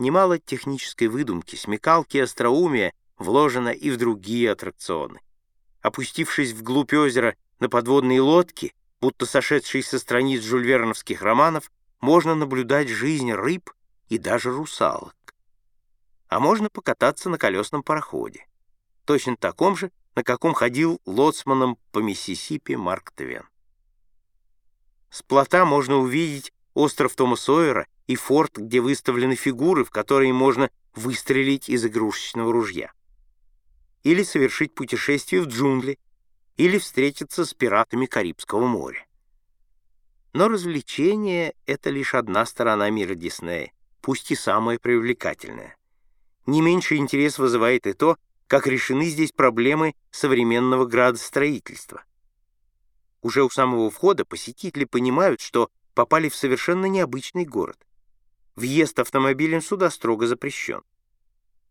Немало технической выдумки, смекалки и остроумия вложено и в другие аттракционы. Опустившись вглубь озера на подводные лодки, будто сошедшие со страниц жульверновских романов, можно наблюдать жизнь рыб и даже русалок. А можно покататься на колесном пароходе, точно таком же, на каком ходил лоцманом по Миссисипи Марк Твен. С плота можно увидеть остров Тома Сойера и форт, где выставлены фигуры, в которые можно выстрелить из игрушечного ружья. Или совершить путешествие в джунгли, или встретиться с пиратами Карибского моря. Но развлечение — это лишь одна сторона мира Диснея, пусть и самая привлекательная. Не меньше интерес вызывает и то, как решены здесь проблемы современного градостроительства. Уже у самого входа посетители понимают, что попали в совершенно необычный город. Въезд автомобилем сюда строго запрещен.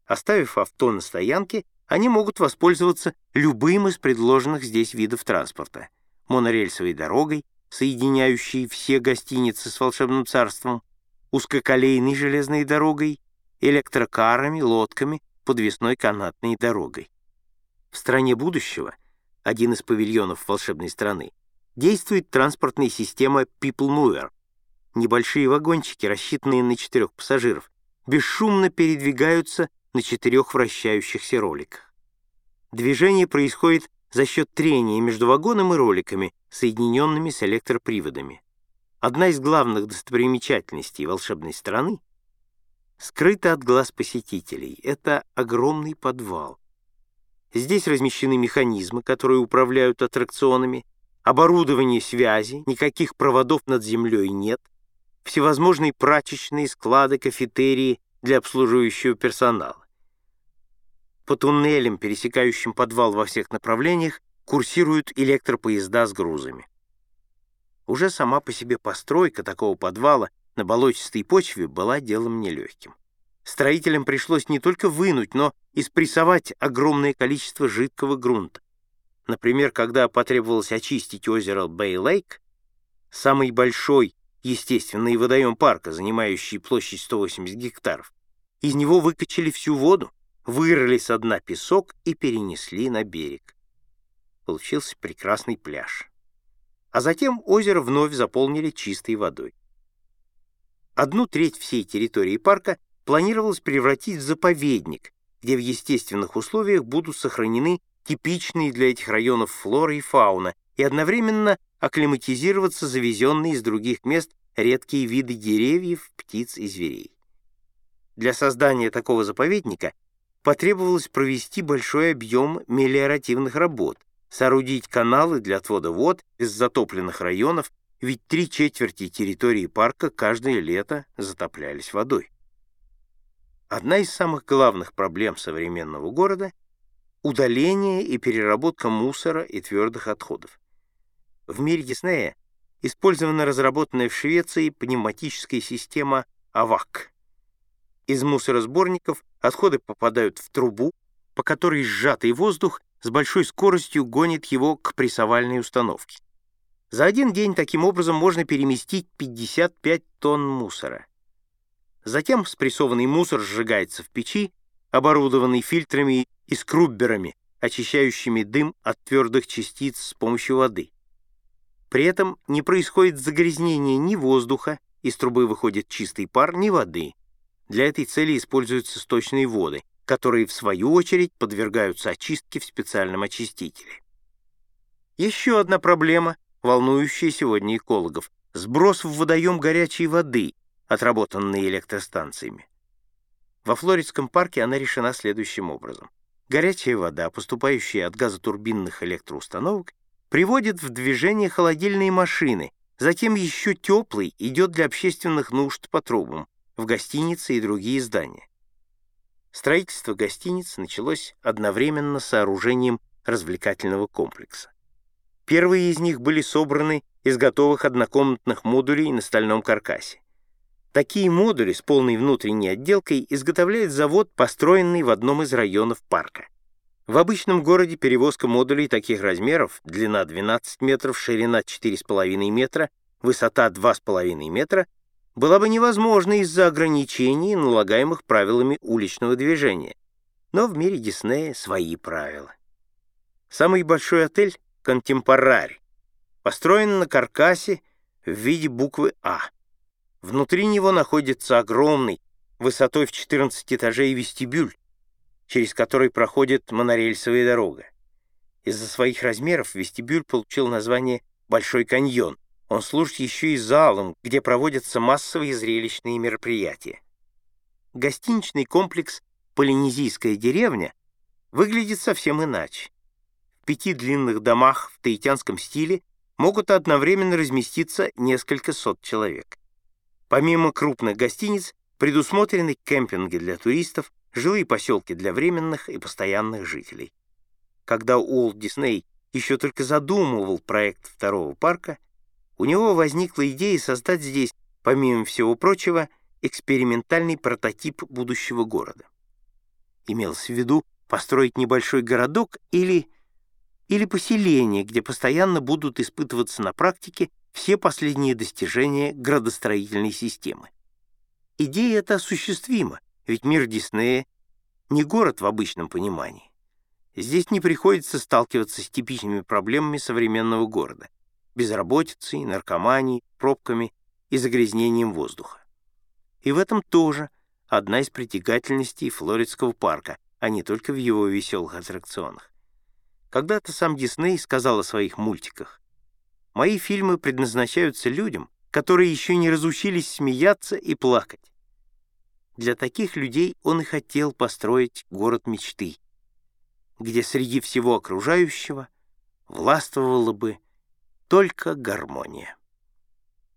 Оставив авто на стоянке, они могут воспользоваться любым из предложенных здесь видов транспорта. Монорельсовой дорогой, соединяющей все гостиницы с волшебным царством, узкоколейной железной дорогой, электрокарами, лодками, подвесной канатной дорогой. В стране будущего, один из павильонов волшебной страны, действует транспортная система People Mover. Небольшие вагончики, рассчитанные на четырех пассажиров, бесшумно передвигаются на четырех вращающихся роликах. Движение происходит за счет трения между вагоном и роликами, соединенными с электроприводами. Одна из главных достопримечательностей волшебной страны скрыта от глаз посетителей. Это огромный подвал. Здесь размещены механизмы, которые управляют аттракционами, оборудование связи, никаких проводов над землей нет, всевозможные прачечные, склады, кафетерии для обслуживающего персонала. По туннелям, пересекающим подвал во всех направлениях, курсируют электропоезда с грузами. Уже сама по себе постройка такого подвала на болотистой почве была делом нелегким. Строителям пришлось не только вынуть, но и спрессовать огромное количество жидкого грунта. Например, когда потребовалось очистить озеро Бэй-Лейк, самый большой естественный водоем парка, занимающий площадь 180 гектаров, из него выкачали всю воду, вырыли со дна песок и перенесли на берег. Получился прекрасный пляж. А затем озеро вновь заполнили чистой водой. Одну треть всей территории парка планировалось превратить в заповедник, где в естественных условиях будут сохранены типичные для этих районов флора и фауна, и одновременно акклиматизироваться завезенные из других мест редкие виды деревьев, птиц и зверей. Для создания такого заповедника потребовалось провести большой объем мелиоративных работ, соорудить каналы для отвода вод из затопленных районов, ведь три четверти территории парка каждое лето затоплялись водой. Одна из самых главных проблем современного города удаление и переработка мусора и твердых отходов. В мире Диснея использована разработанная в Швеции пневматическая система АВАК. Из мусоросборников отходы попадают в трубу, по которой сжатый воздух с большой скоростью гонит его к прессовальной установке. За один день таким образом можно переместить 55 тонн мусора. Затем спрессованный мусор сжигается в печи, оборудованной фильтрами и скрубберами, очищающими дым от твердых частиц с помощью воды. При этом не происходит загрязнение ни воздуха, из трубы выходит чистый пар, ни воды. Для этой цели используются сточные воды, которые, в свою очередь, подвергаются очистке в специальном очистителе. Еще одна проблема, волнующая сегодня экологов – сброс в водоем горячей воды, отработанной электростанциями. Во Флоридском парке она решена следующим образом. Горячая вода, поступающая от газотурбинных электроустановок, приводит в движение холодильные машины, затем еще теплый идет для общественных нужд по трубам, в гостиницы и другие здания. Строительство гостиниц началось одновременно с сооружением развлекательного комплекса. Первые из них были собраны из готовых однокомнатных модулей на стальном каркасе. Такие модули с полной внутренней отделкой изготовляет завод, построенный в одном из районов парка. В обычном городе перевозка модулей таких размеров, длина 12 метров, ширина 4,5 метра, высота 2,5 метра, была бы невозможна из-за ограничений, налагаемых правилами уличного движения. Но в мире Диснея свои правила. Самый большой отель — «Контемпорари», построен на каркасе в виде буквы «А». Внутри него находится огромный, высотой в 14 этажей вестибюль, через который проходит монорельсовая дорога. Из-за своих размеров вестибюль получил название «Большой каньон», он служит еще и залом, где проводятся массовые зрелищные мероприятия. Гостиничный комплекс «Полинезийская деревня» выглядит совсем иначе. В пяти длинных домах в таитянском стиле могут одновременно разместиться несколько сот человек. Помимо крупных гостиниц, предусмотрены кемпинги для туристов, жилые поселки для временных и постоянных жителей. Когда Уолт Дисней еще только задумывал проект второго парка, у него возникла идея создать здесь, помимо всего прочего, экспериментальный прототип будущего города. Имелось в виду построить небольшой городок или, или поселение, где постоянно будут испытываться на практике все последние достижения градостроительной системы. Идея эта осуществима, ведь мир Диснея не город в обычном понимании. Здесь не приходится сталкиваться с типичными проблемами современного города безработицей, наркоманией, пробками и загрязнением воздуха. И в этом тоже одна из притягательностей Флоридского парка, а не только в его веселых аттракционах. Когда-то сам Дисней сказал о своих мультиках. «Мои фильмы предназначаются людям, которые еще не разучились смеяться и плакать. Для таких людей он и хотел построить город мечты, где среди всего окружающего властвовало бы только гармония.